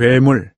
괴물.